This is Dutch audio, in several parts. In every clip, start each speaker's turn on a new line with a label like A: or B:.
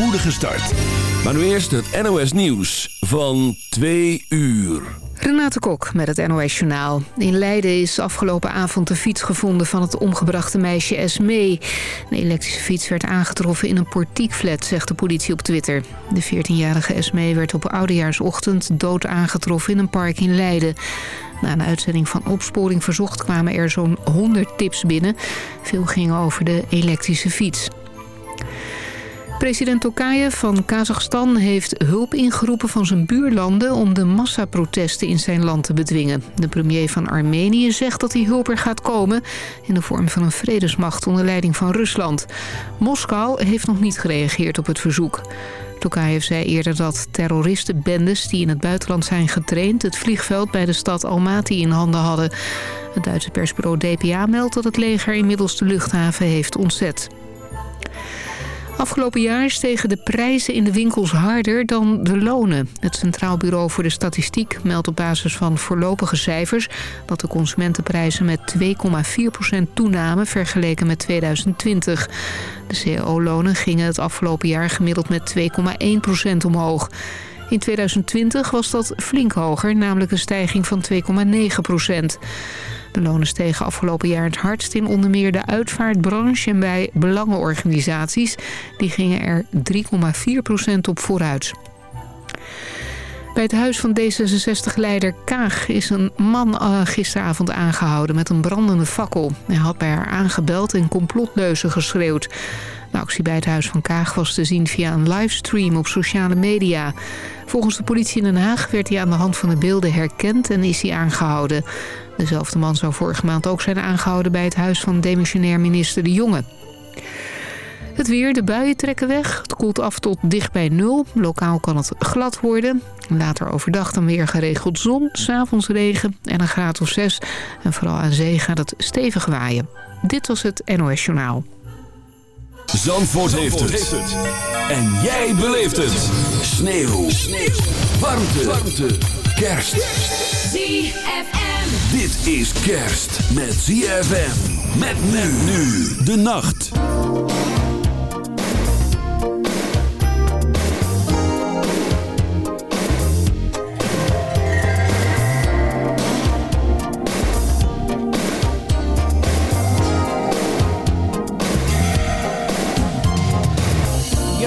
A: spoedige start. Maar nu eerst het NOS Nieuws van 2 uur.
B: Renate Kok met het NOS Journaal. In Leiden is afgelopen avond de fiets gevonden van het omgebrachte meisje Esmee. Een elektrische fiets werd aangetroffen in een portiekflat, zegt de politie op Twitter. De 14-jarige Esmee werd op oudejaarsochtend dood aangetroffen in een park in Leiden. Na een uitzending van Opsporing Verzocht kwamen er zo'n 100 tips binnen. Veel gingen over de elektrische fiets. President Tokayev van Kazachstan heeft hulp ingeroepen van zijn buurlanden... om de massaprotesten in zijn land te bedwingen. De premier van Armenië zegt dat die hulp er gaat komen... in de vorm van een vredesmacht onder leiding van Rusland. Moskou heeft nog niet gereageerd op het verzoek. Tokayev zei eerder dat terroristenbendes die in het buitenland zijn getraind... het vliegveld bij de stad Almaty in handen hadden. Het Duitse persbureau DPA meldt dat het leger inmiddels de luchthaven heeft ontzet. Afgelopen jaar stegen de prijzen in de winkels harder dan de lonen. Het Centraal Bureau voor de Statistiek meldt op basis van voorlopige cijfers... dat de consumentenprijzen met 2,4% toenamen vergeleken met 2020. De cao-lonen gingen het afgelopen jaar gemiddeld met 2,1% omhoog. In 2020 was dat flink hoger, namelijk een stijging van 2,9 procent. De lonen stegen afgelopen jaar het hardst in onder meer de uitvaartbranche en bij belangenorganisaties. Die gingen er 3,4% op vooruit. Bij het huis van D66-leider Kaag is een man uh, gisteravond aangehouden met een brandende fakkel. Hij had bij haar aangebeld en complotleuzen geschreeuwd. De actie bij het huis van Kaag was te zien via een livestream op sociale media. Volgens de politie in Den Haag werd hij aan de hand van de beelden herkend en is hij aangehouden. Dezelfde man zou vorige maand ook zijn aangehouden bij het huis van demissionair minister De Jonge. Het weer, de buien trekken weg. Het koelt af tot dicht bij nul. Lokaal kan het glad worden. Later overdag dan weer geregeld zon, s'avonds regen en een graad of zes. En vooral aan zee gaat het stevig waaien. Dit was het NOS Journaal.
A: Zandvoort, heeft, het. En jij beleeft het. Sneeuw. Sneeuw. Warmte. Warmte. Kerst.
C: ZFM.
A: Dit is kerst met ZFM. Met men nu. De nacht.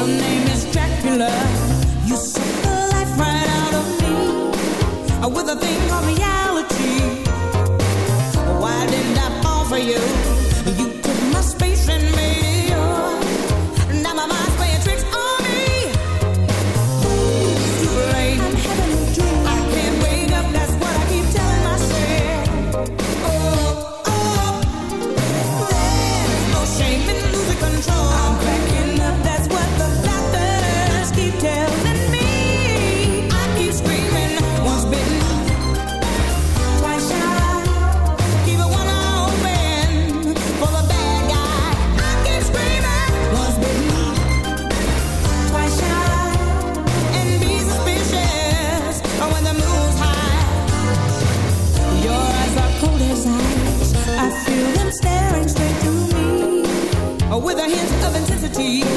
D: Name is Dracula. You You reality.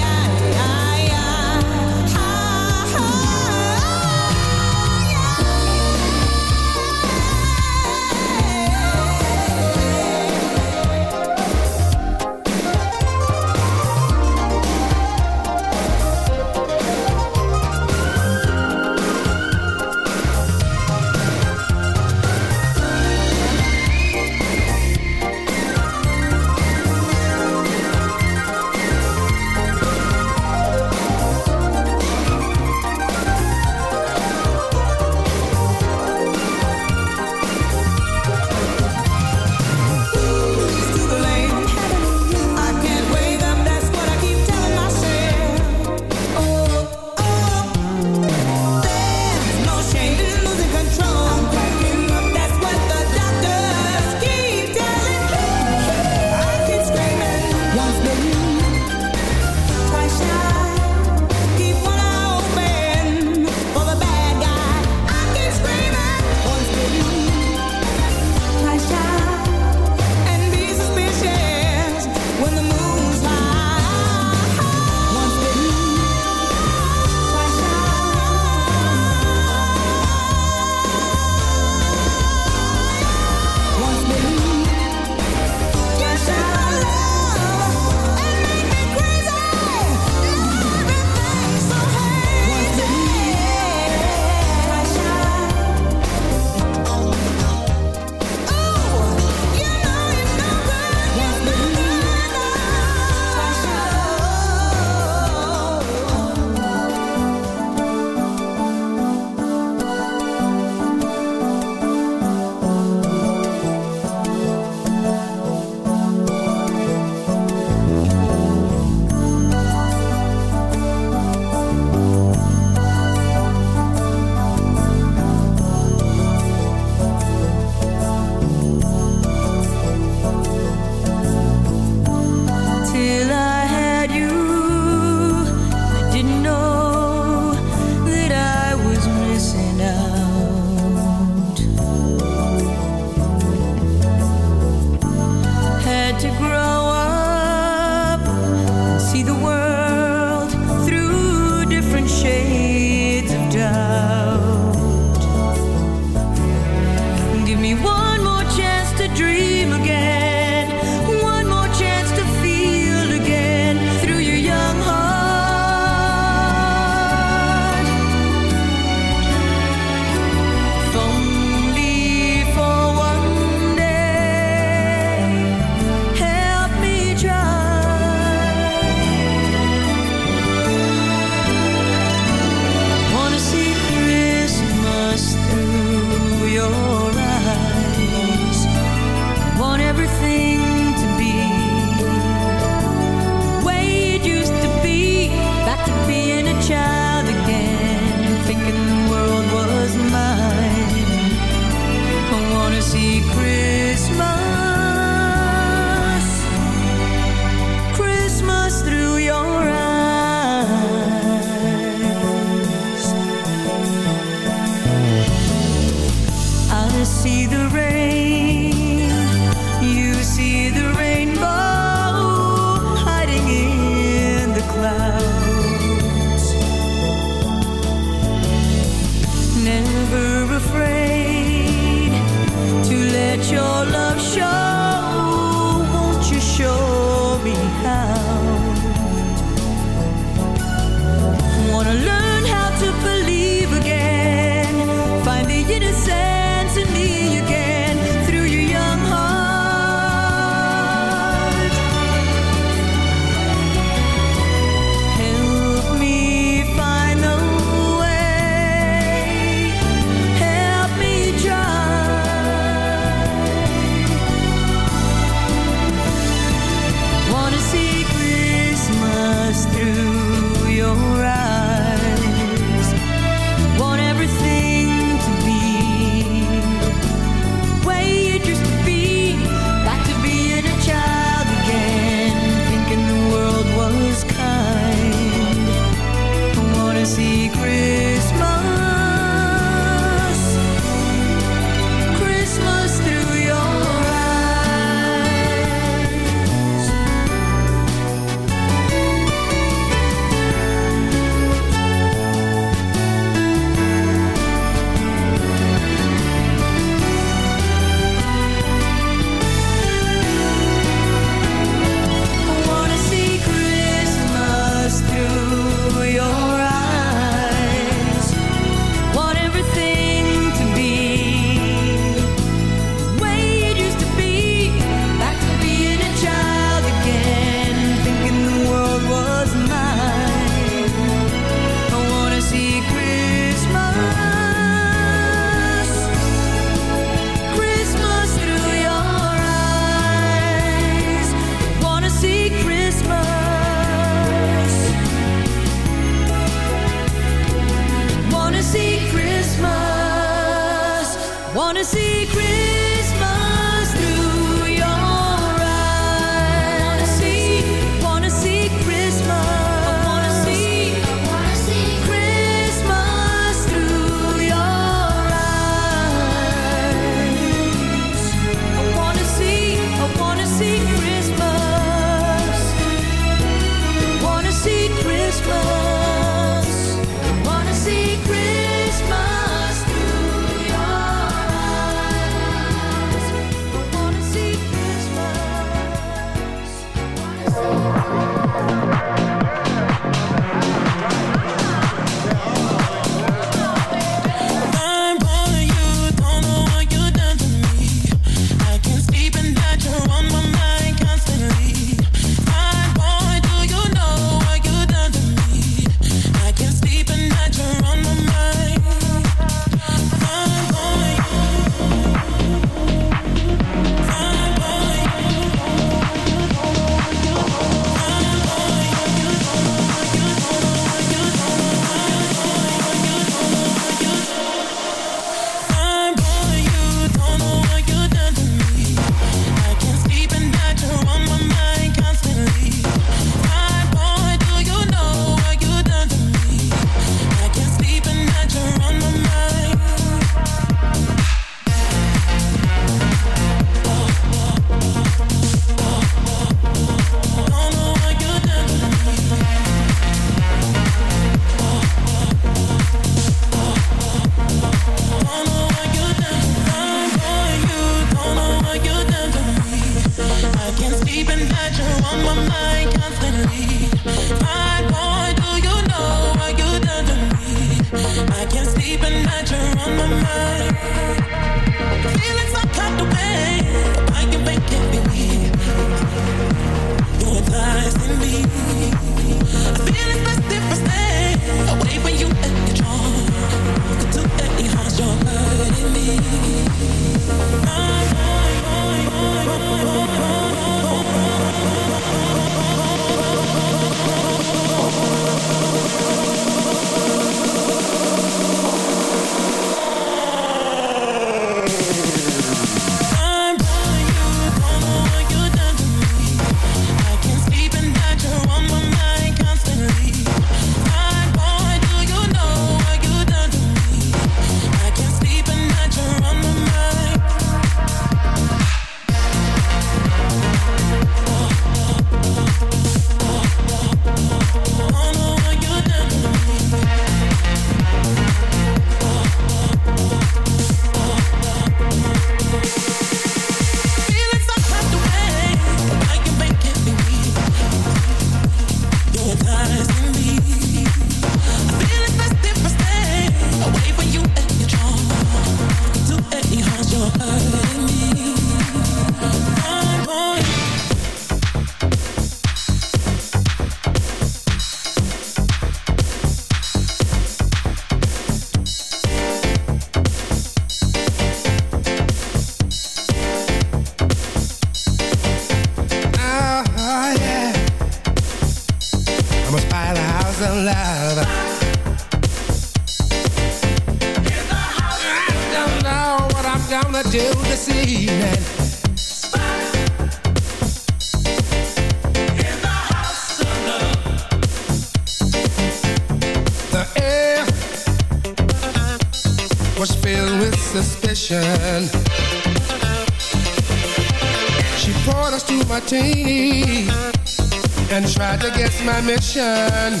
D: My
C: mission.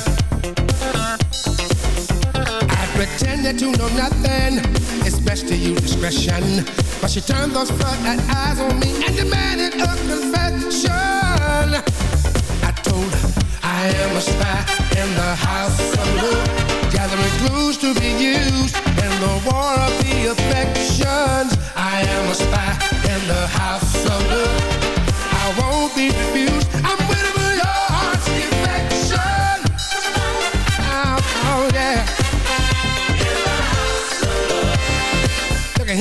C: I pretended to know nothing. It's best to use discretion. But she turned those floodlight eyes on me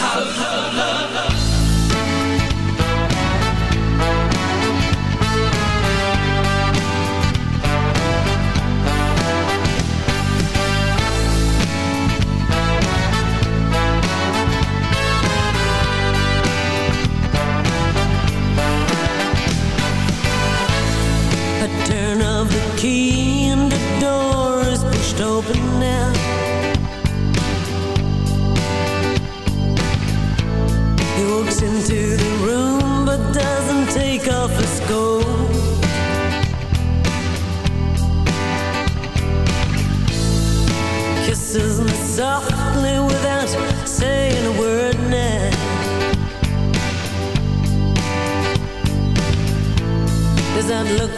C: مرحبا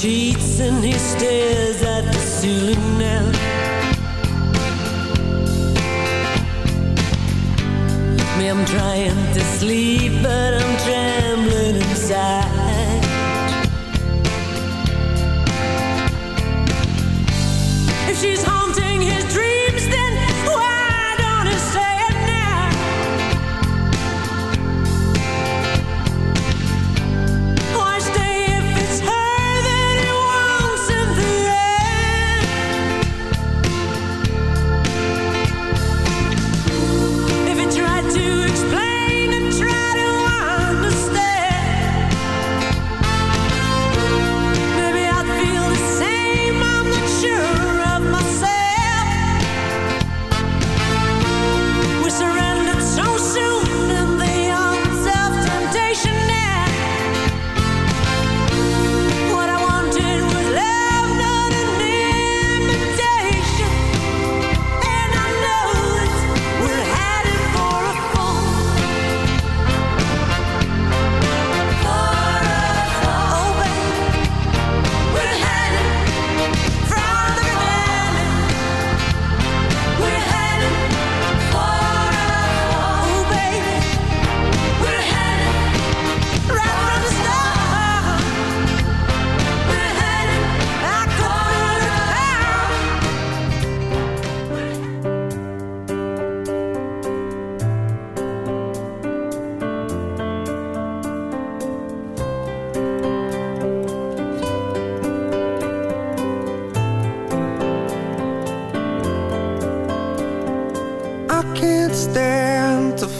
E: sheets and he stares at the ceiling now. Me, I'm trying to sleep but I'm trembling inside. If she's haunting his dreams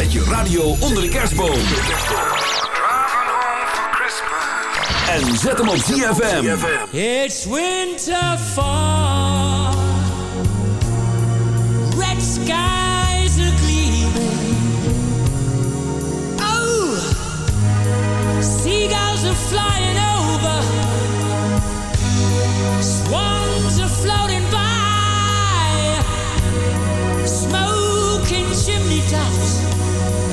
A: Zet je radio onder de kerstboom. En zet hem op ZFM.
F: It's winter fall. Red skies are gleaming. Oh, seagulls are flying over. Swans are floating by. Smoking chimney tops.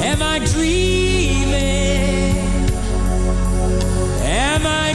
F: Am I dreaming? Am I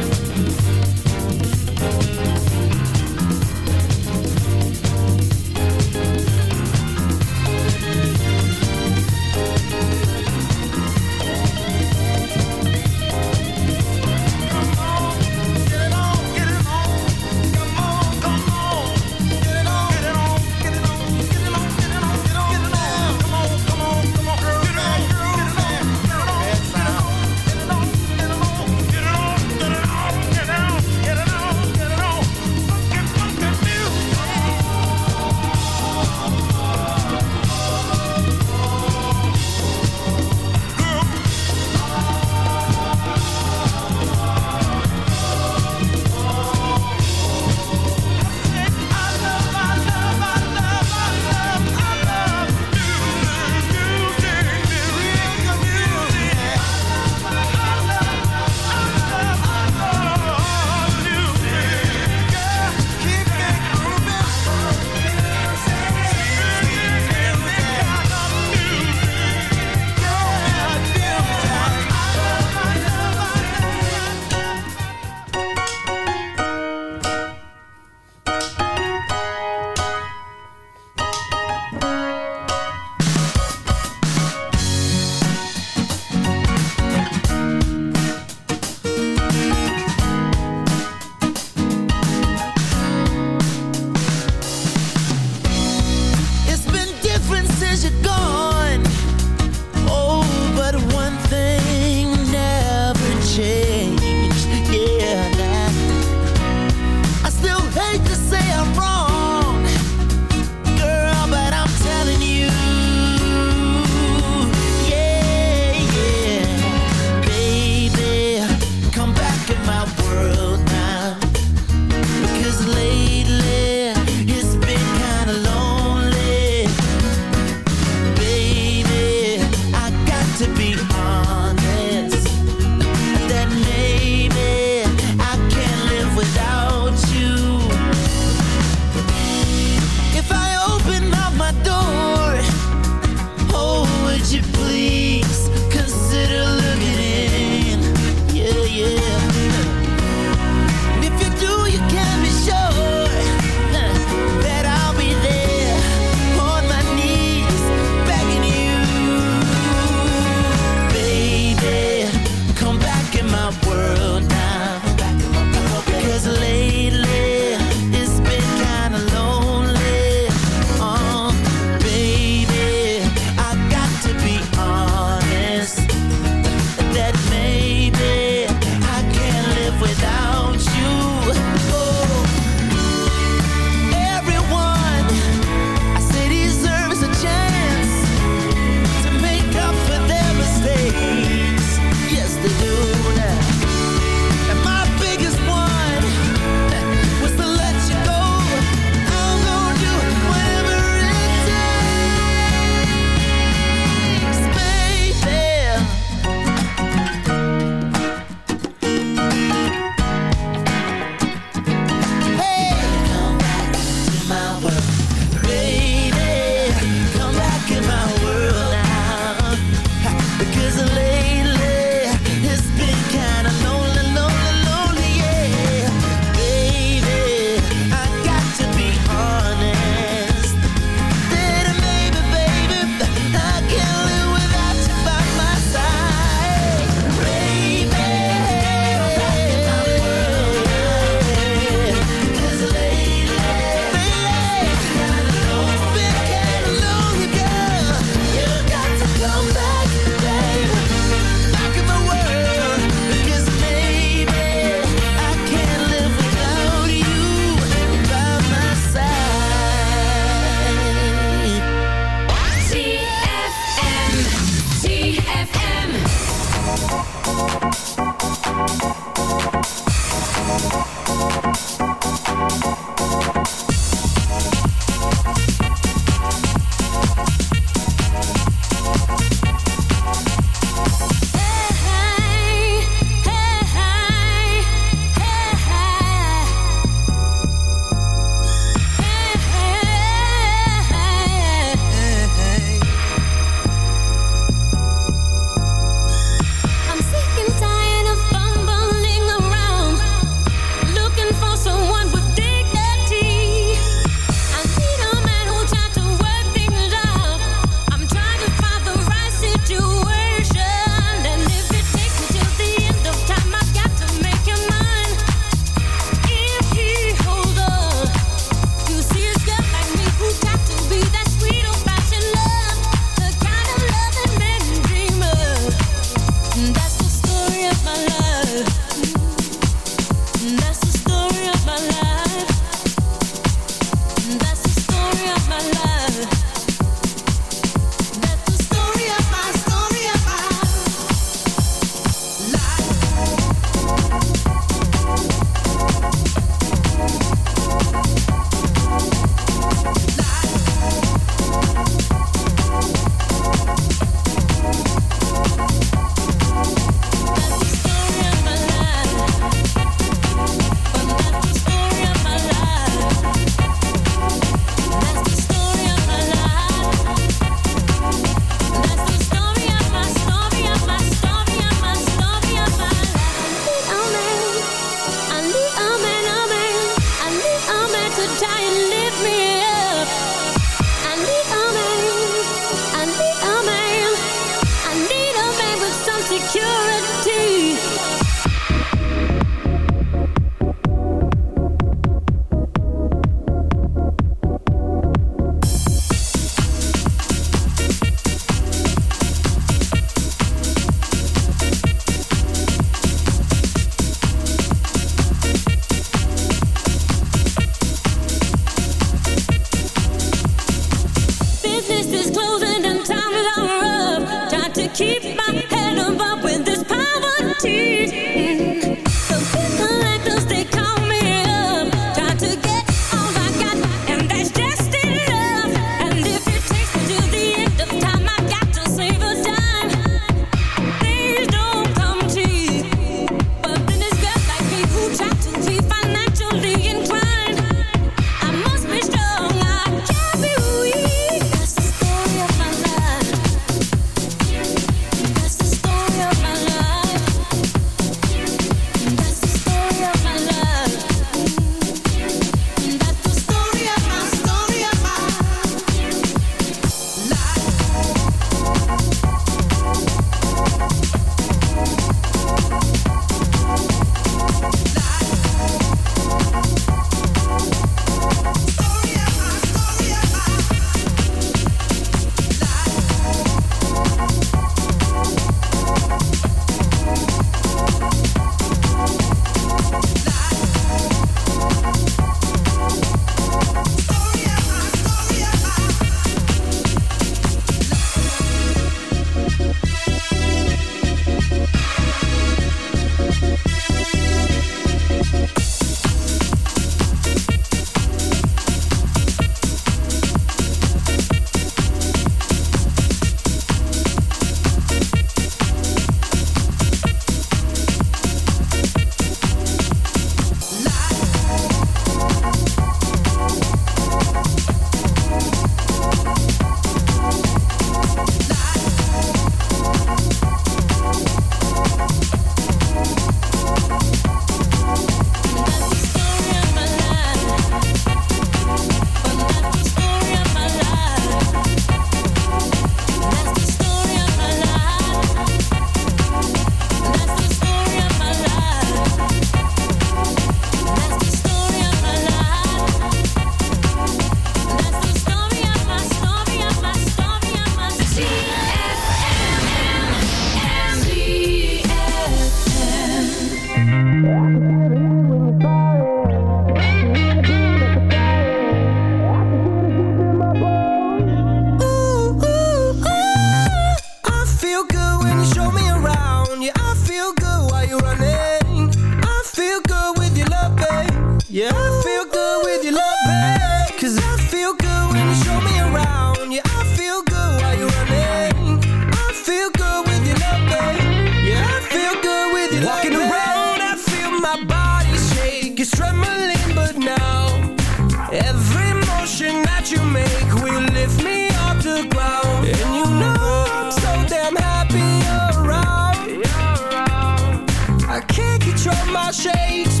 F: my
D: shakes,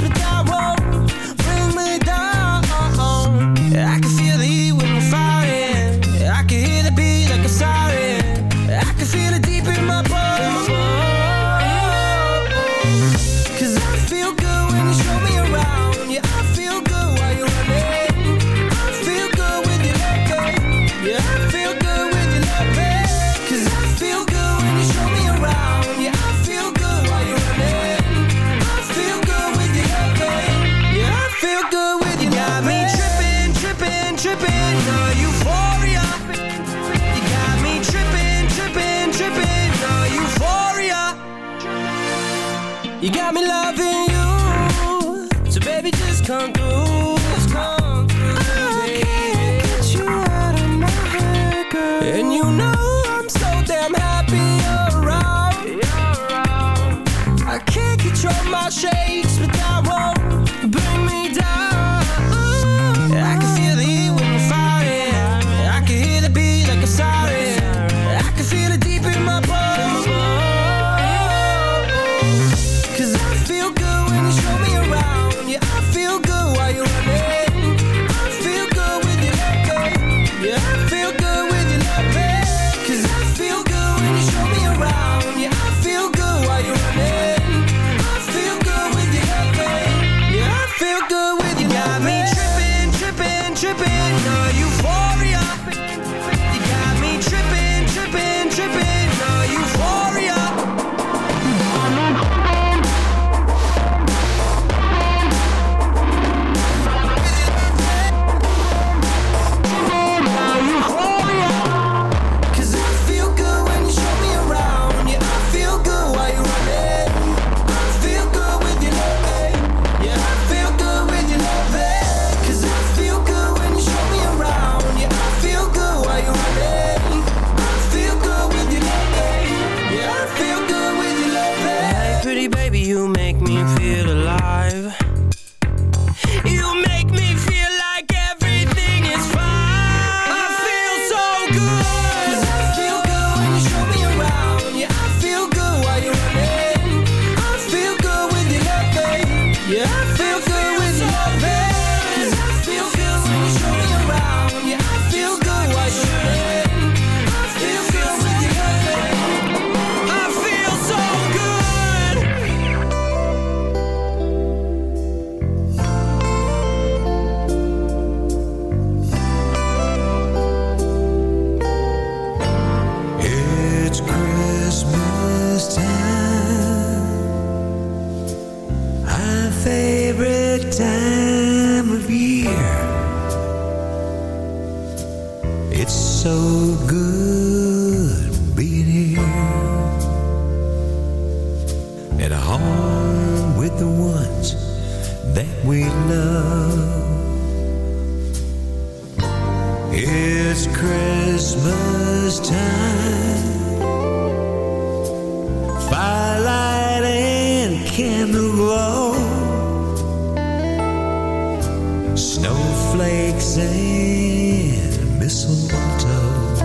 G: snowflakes and mistletoe.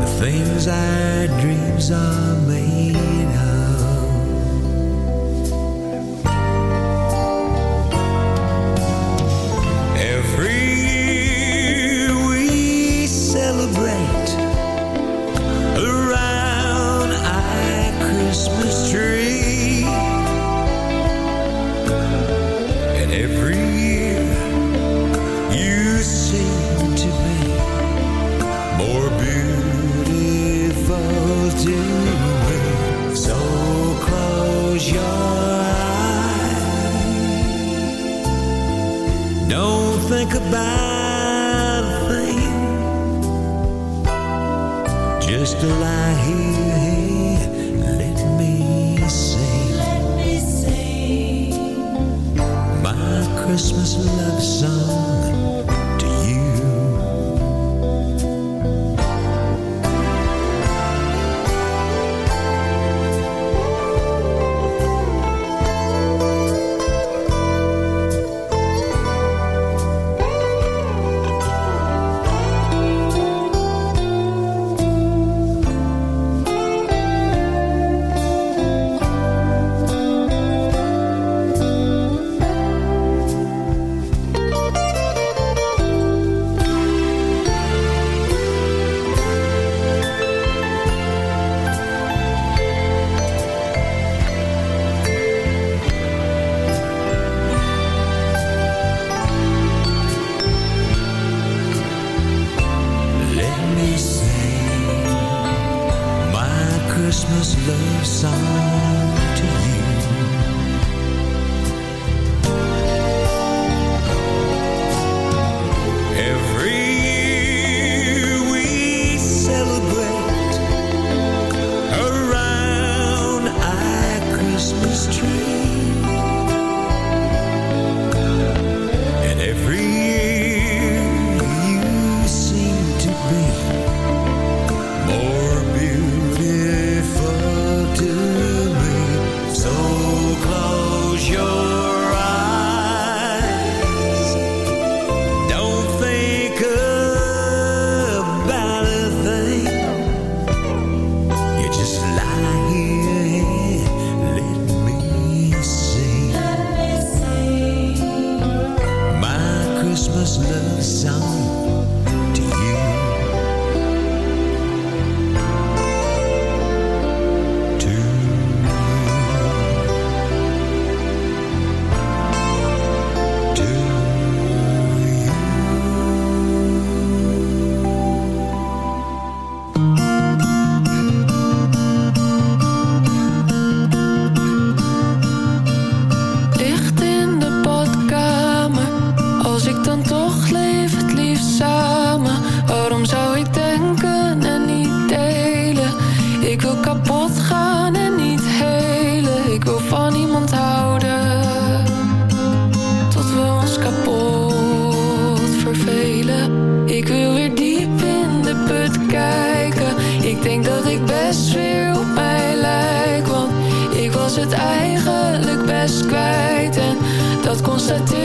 G: The things our dreams are made. Christmas love song to you.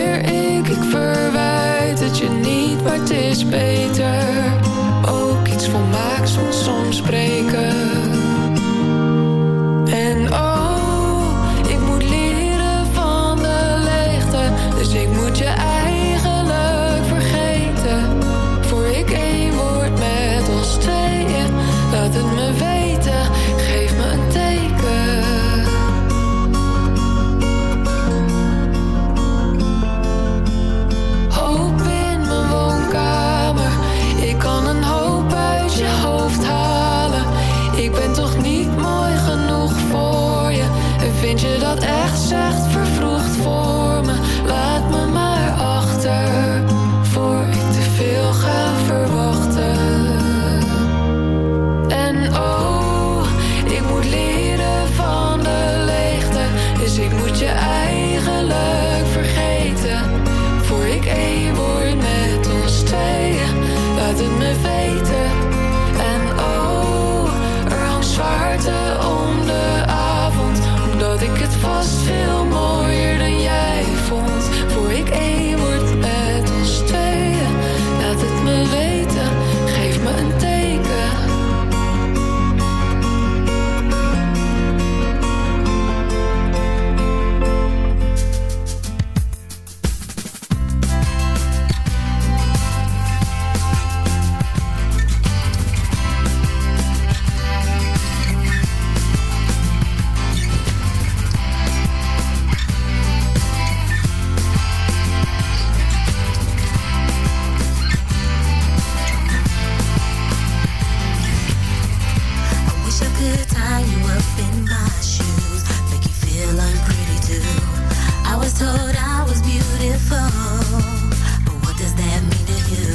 H: leer ik, ik verwijt het je niet, maar het is beter. Ook iets volmaaks want soms spreken.
I: could tie you up in my shoes, make you feel unpretty too. I was told I was beautiful, but what does that mean to you?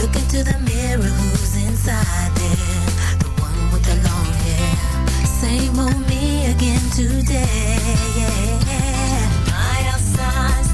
I: Look into the mirror, who's inside there? The one with the long hair. Same old me again today.
A: Outside.